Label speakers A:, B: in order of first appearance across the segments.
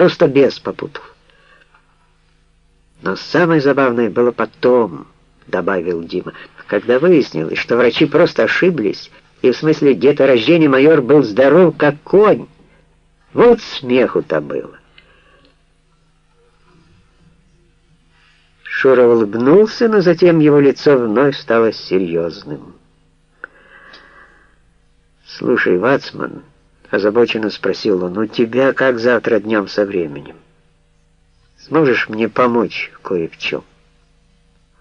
A: Просто бес попутал. Но самое забавное было потом, добавил Дима, когда выяснилось, что врачи просто ошиблись, и в смысле деторождения майор был здоров, как конь. Вот смеху-то было. Шура улыбнулся, но затем его лицо вновь стало серьезным. «Слушай, Вацман», — озабоченно спросил он, — «у тебя как завтра днем со временем? Сможешь мне помочь кое в чем?»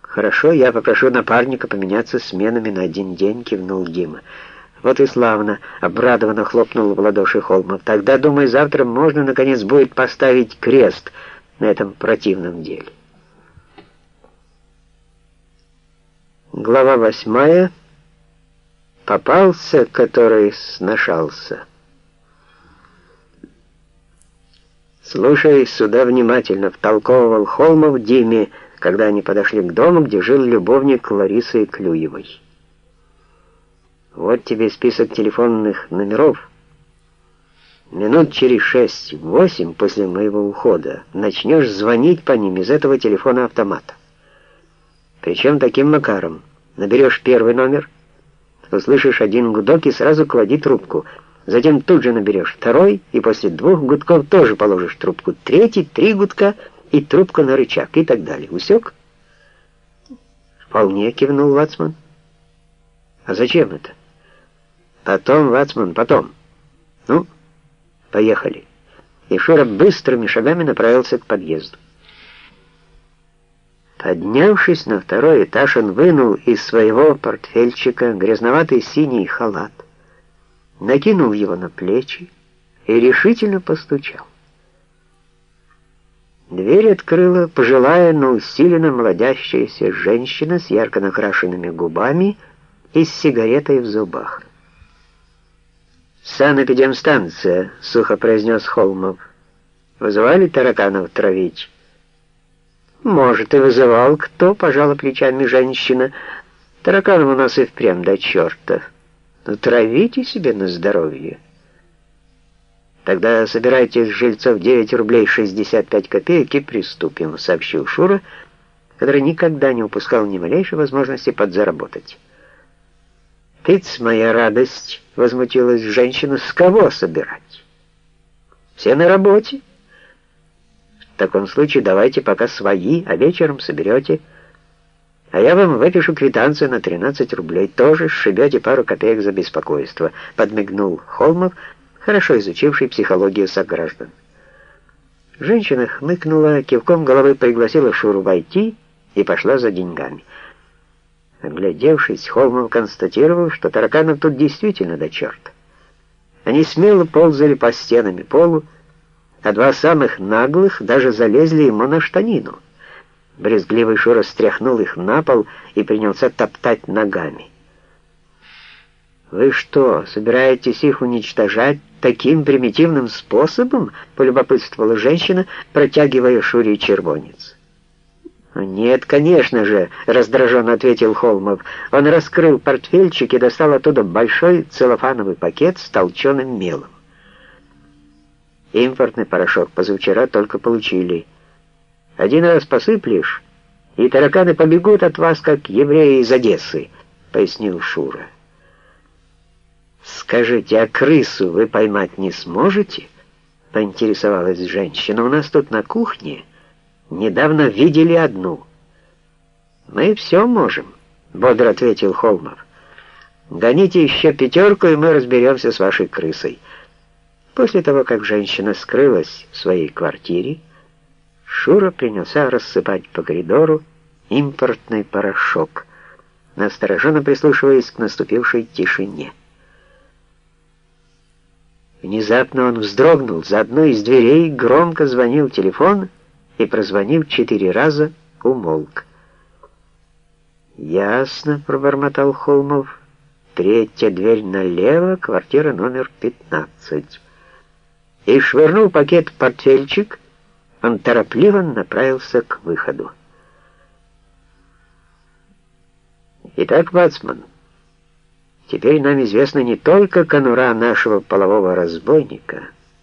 A: «Хорошо, я попрошу напарника поменяться сменами на один день», — кивнул Дима. «Вот и славно!» — обрадованно хлопнул в ладоши Холмов. «Тогда, думаю, завтра можно, наконец, будет поставить крест на этом противном деле». Глава восьмая. Попался, который сношался. «Слушай сюда внимательно», — втолковывал Холмов Диме, когда они подошли к дому, где жил любовник Ларисы Клюевой. «Вот тебе список телефонных номеров. Минут через шесть-восемь после моего ухода начнешь звонить по ним из этого телефона-автомата. Причем таким макаром. Наберешь первый номер, услышишь один гудок и сразу клади трубку. Затем тут же наберешь второй, и после двух гудков тоже положишь трубку. Третий, три гудка и трубка на рычаг и так далее. Усек? Вполне кивнул Вацман. А зачем это? Потом, Вацман, потом. Ну, поехали. И Шура быстрыми шагами направился к подъезду. Поднявшись на второй этаж, он вынул из своего портфельчика грязноватый синий халат, накинул его на плечи и решительно постучал. Дверь открыла пожилая, но усиленно молодящаяся женщина с ярко накрашенными губами и с сигаретой в зубах. «Санэпидемстанция», — сухо произнес Холмов. «Вызывали тараканов травить?» «Может, и вызывал кто?» — пожала плечами женщина. «Тараканов у нас и впрямь до черта. Но травите себе на здоровье». «Тогда собирайте с жильцов 9 рублей 65 копеек и приступим», — сообщил Шура, который никогда не упускал ни малейшей возможности подзаработать. «Тыц, моя радость!» — возмутилась женщина. «С кого собирать?» «Все на работе». В таком случае давайте пока свои, а вечером соберете. А я вам выпишу квитанцию на 13 рублей. Тоже сшибете пару копеек за беспокойство», — подмигнул Холмов, хорошо изучивший психологию сограждан. Женщина хмыкнула, кивком головы пригласила Шуру войти и пошла за деньгами. Оглядевшись, Холмов констатировал, что тараканов тут действительно до черта. Они смело ползали по стенам и полу, а два самых наглых даже залезли ему на штанину. Брезгливый Шура стряхнул их на пол и принялся топтать ногами. «Вы что, собираетесь их уничтожать таким примитивным способом?» — полюбопытствовала женщина, протягивая Шуре червонец. «Нет, конечно же», — раздраженно ответил Холмов. Он раскрыл портфельчик и достал оттуда большой целлофановый пакет с толченым мелом. Импортный порошок позавчера только получили. Один раз посыплешь, и тараканы побегут от вас, как евреи из Одессы», — пояснил Шура. «Скажите, а крысу вы поймать не сможете?» — поинтересовалась женщина. «У нас тут на кухне недавно видели одну». «Мы все можем», — бодро ответил Холмов. «Гоните еще пятерку, и мы разберемся с вашей крысой». После того, как женщина скрылась в своей квартире, Шура принялся рассыпать по коридору импортный порошок, настороженно прислушиваясь к наступившей тишине. Внезапно он вздрогнул, за одной из дверей громко звонил телефон и, прозвонив четыре раза, умолк. «Ясно», — пробормотал Холмов, — «третья дверь налево, квартира номер пятнадцать» и, швырнул пакет в портфельчик, он торопливо направился к выходу. Итак, Вацман, теперь нам известна не только конура нашего полового разбойника —